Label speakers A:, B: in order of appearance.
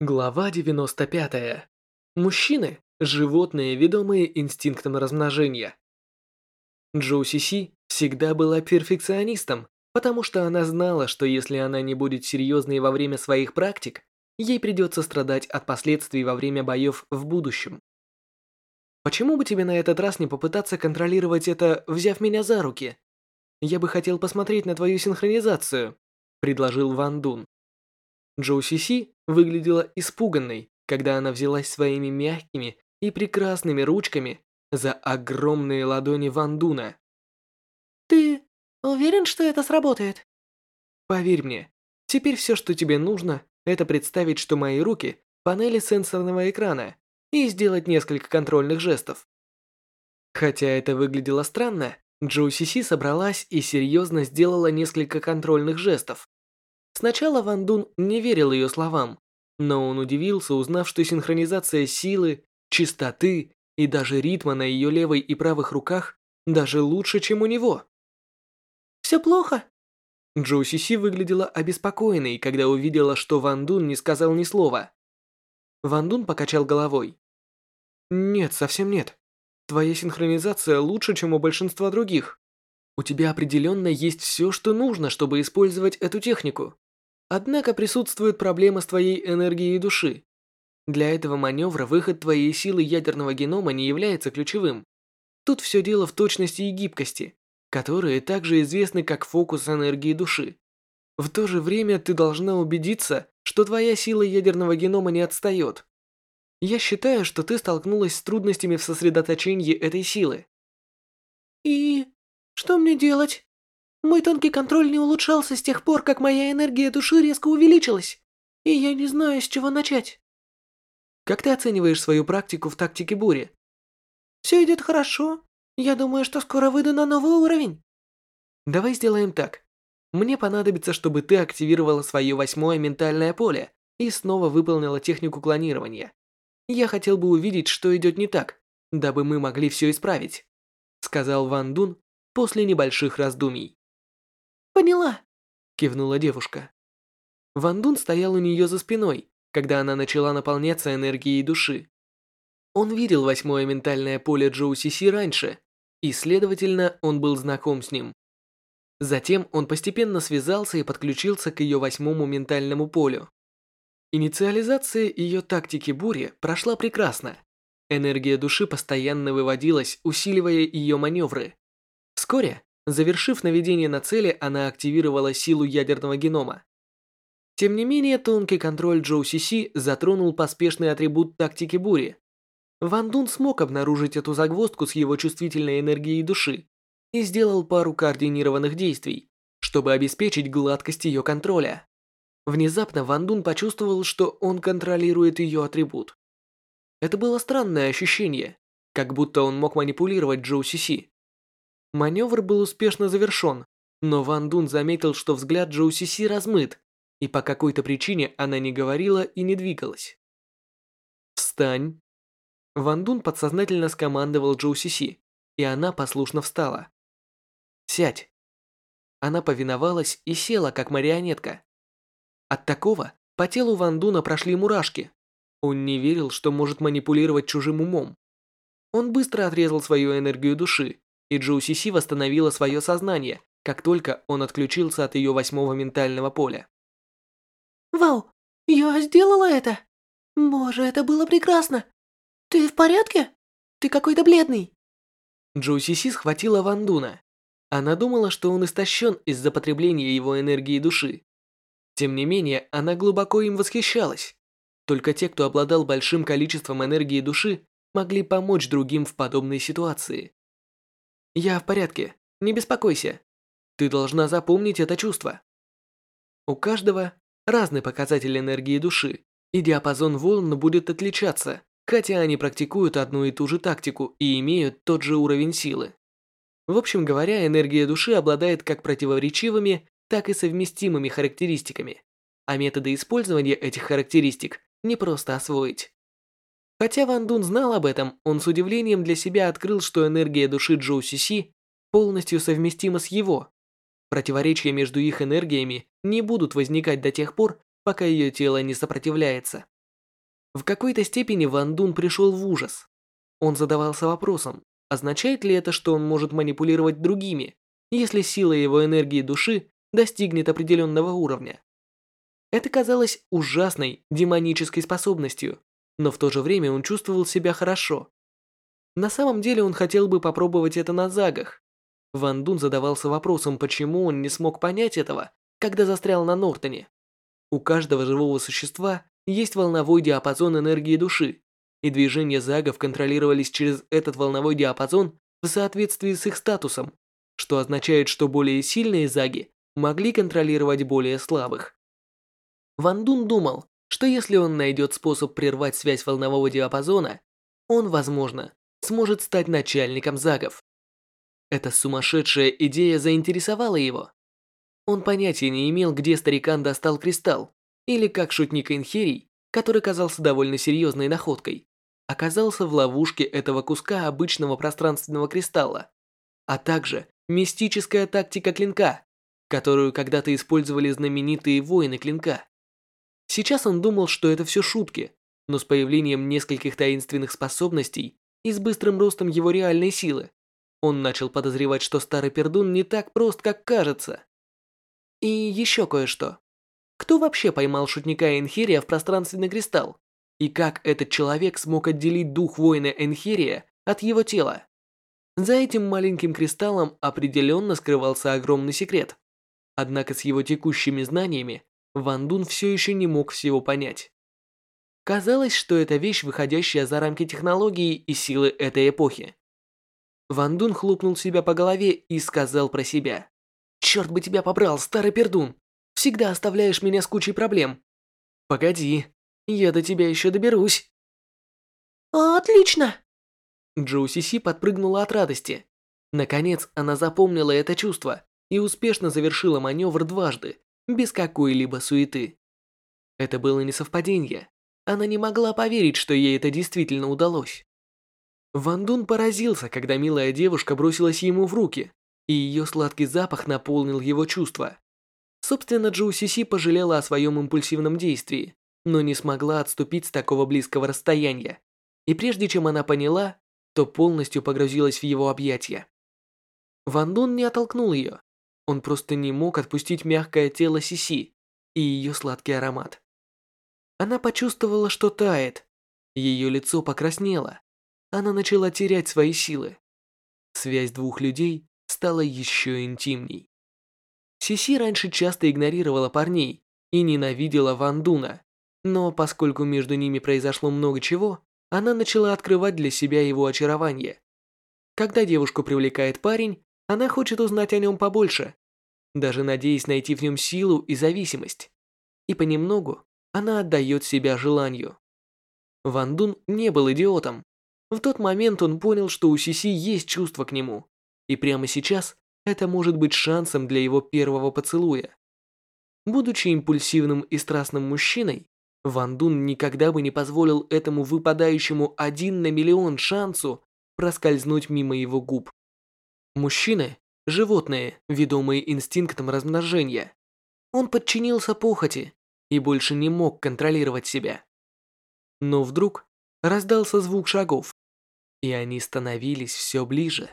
A: Глава 95. Мужчины – животные, ведомые инстинктом размножения. Джоу Си всегда была перфекционистом, потому что она знала, что если она не будет серьезной во время своих практик, ей придется страдать от последствий во время боев в будущем. Почему бы тебе на этот раз не попытаться контролировать это, взяв меня за руки? Я бы хотел посмотреть на твою синхронизацию, предложил Ван Дун. Джоу Си выглядела испуганной, когда она взялась своими мягкими и прекрасными ручками за огромные ладони Ван Дуна.
B: «Ты уверен, что это сработает?»
A: «Поверь мне, теперь все, что тебе нужно, это представить, что мои руки – панели сенсорного экрана и сделать несколько контрольных жестов». Хотя это выглядело странно, Джоу Си собралась и серьезно сделала несколько контрольных жестов. Сначала Ван Дун не верил ее словам, но он удивился, узнав, что синхронизация силы, чистоты и даже ритма на ее левой и правых руках даже лучше, чем у него.
B: «Все плохо?»
A: Джоу Сиси выглядела обеспокоенной, когда увидела, что Ван Дун не сказал ни слова. Ван Дун покачал головой. «Нет, совсем нет. Твоя синхронизация лучше, чем у большинства других. У тебя определенно есть все, что нужно, чтобы использовать эту технику. Однако присутствует проблема с твоей энергией души. Для этого маневра выход твоей силы ядерного генома не является ключевым. Тут все дело в точности и гибкости, которые также известны как фокус энергии души. В то же время ты должна убедиться, что твоя сила ядерного генома не отстает. Я считаю, что ты столкнулась с трудностями в сосредоточении этой силы.
B: И что мне делать? Мой тонкий контроль не улучшался с тех пор, как моя энергия души резко увеличилась, и я не знаю, с чего начать.
A: Как ты оцениваешь свою практику в тактике бури?
B: Все идет хорошо. Я думаю, что скоро выйду на новый уровень.
A: Давай сделаем так. Мне понадобится, чтобы ты активировала свое восьмое ментальное поле и снова выполнила технику клонирования. Я хотел бы увидеть, что идет не так, дабы мы могли все исправить, сказал Ван Дун после небольших раздумий.
B: «Поняла», –
A: кивнула девушка. Ван Дун стоял у нее за спиной, когда она начала наполняться энергией души. Он видел восьмое ментальное поле Джоу Сиси раньше, и, следовательно, он был знаком с ним. Затем он постепенно связался и подключился к ее восьмому ментальному полю. Инициализация ее тактики бури прошла прекрасно. Энергия души постоянно выводилась, усиливая ее маневры. Вскоре Завершив наведение на цели, она активировала силу ядерного генома. Тем не менее, тонкий контроль Джоу Си затронул поспешный атрибут тактики бури. Ван Дун смог обнаружить эту загвоздку с его чувствительной энергией души и сделал пару координированных действий, чтобы обеспечить гладкость ее контроля. Внезапно Ван Дун почувствовал, что он контролирует ее атрибут. Это было странное ощущение, как будто он мог манипулировать Джоу Си. Маневр был успешно завершен, но Ван Дун заметил, что взгляд Джоу Си размыт, и по какой-то причине она не говорила и не двигалась. «Встань!» Ван Дун подсознательно скомандовал Джоу Си, и она послушно встала. «Сядь!» Она повиновалась и села, как марионетка. От такого по телу Ван Дуна прошли мурашки. Он не верил, что может манипулировать чужим умом. Он быстро отрезал свою энергию души и Джоу Си восстановила свое сознание, как только он отключился от ее восьмого ментального поля.
B: «Вау, я сделала это! Боже, это было прекрасно! Ты в порядке? Ты какой-то бледный!»
A: Джоу Си схватила Ван Дуна. Она думала, что он истощен из-за потребления его энергии души. Тем не менее, она глубоко им восхищалась. Только те, кто обладал большим количеством энергии души, могли помочь другим в подобной ситуации. Я в порядке, не беспокойся. Ты должна запомнить это чувство. У каждого разный показатель энергии души, и диапазон волн будет отличаться, хотя они практикуют одну и ту же тактику и имеют тот же уровень силы. В общем говоря, энергия души обладает как противоречивыми, так и совместимыми характеристиками, а методы использования этих характеристик не просто освоить. Хотя Ван Дун знал об этом, он с удивлением для себя открыл, что энергия души Джоу Си Си полностью совместима с его. Противоречия между их энергиями не будут возникать до тех пор, пока ее тело не сопротивляется. В какой-то степени Ван Дун пришел в ужас. Он задавался вопросом, означает ли это, что он может манипулировать другими, если сила его энергии души достигнет определенного уровня. Это казалось ужасной демонической способностью, но в то же время он чувствовал себя хорошо. На самом деле он хотел бы попробовать это на загах. Ван Дун задавался вопросом, почему он не смог понять этого, когда застрял на Нортоне. У каждого живого существа есть волновой диапазон энергии души, и движения загов контролировались через этот волновой диапазон в соответствии с их статусом, что означает, что более сильные заги могли контролировать более слабых. Ван Дун думал, что если он найдет способ прервать связь волнового диапазона, он, возможно, сможет стать начальником загов. Эта сумасшедшая идея заинтересовала его. Он понятия не имел, где старикан достал кристалл, или как шутник Инхерий, который казался довольно серьезной находкой, оказался в ловушке этого куска обычного пространственного кристалла, а также мистическая тактика клинка, которую когда-то использовали знаменитые воины клинка. Сейчас он думал, что это все шутки, но с появлением нескольких таинственных способностей и с быстрым ростом его реальной силы, он начал подозревать, что старый пердун не так прост, как кажется. И еще кое-что. Кто вообще поймал шутника Энхирия в пространственный кристалл? И как этот человек смог отделить дух воина Энхирия от его тела? За этим маленьким кристаллом определенно скрывался огромный секрет. Однако с его текущими знаниями Ван Дун все еще не мог всего понять. Казалось, что это вещь, выходящая за рамки технологии и силы этой эпохи. Ван Дун хлопнул себя по голове и сказал про себя. «Черт бы тебя побрал, старый пердун! Всегда оставляешь меня с кучей проблем!» «Погоди, я до тебя еще доберусь!»
B: «Отлично!»
A: Джоу Сиси подпрыгнула от радости. Наконец, она запомнила это чувство и успешно завершила маневр дважды, без какой-либо суеты. Это было не совпадение. Она не могла поверить, что ей это действительно удалось. Ван Дун поразился, когда милая девушка бросилась ему в руки, и ее сладкий запах наполнил его чувства. Собственно, Джоу Сиси пожалела о своем импульсивном действии, но не смогла отступить с такого близкого расстояния. И прежде чем она поняла, то полностью погрузилась в его объятия. Ван Дун не оттолкнул ее. Он просто не мог отпустить мягкое тело Сиси и ее сладкий аромат. Она почувствовала, что тает. Ее лицо покраснело. Она начала терять свои силы. Связь двух людей стала еще интимней. Сиси раньше часто игнорировала парней и ненавидела Ван Дуна, но поскольку между ними произошло много чего, она начала открывать для себя его очарование. Когда девушку привлекает парень, она хочет узнать о нем побольше, даже надеясь найти в нем силу и зависимость. И понемногу она отдает себя желанию. Ван Дун не был идиотом. В тот момент он понял, что у Сиси есть чувство к нему, и прямо сейчас это может быть шансом для его первого поцелуя. Будучи импульсивным и страстным мужчиной, Ван Дун никогда бы не позволил этому выпадающему один на миллион шансу проскользнуть мимо его губ. Мужчины – животные, ведомые инстинктом размножения. Он подчинился похоти и больше не мог контролировать себя. Но вдруг раздался звук шагов, и они становились все ближе.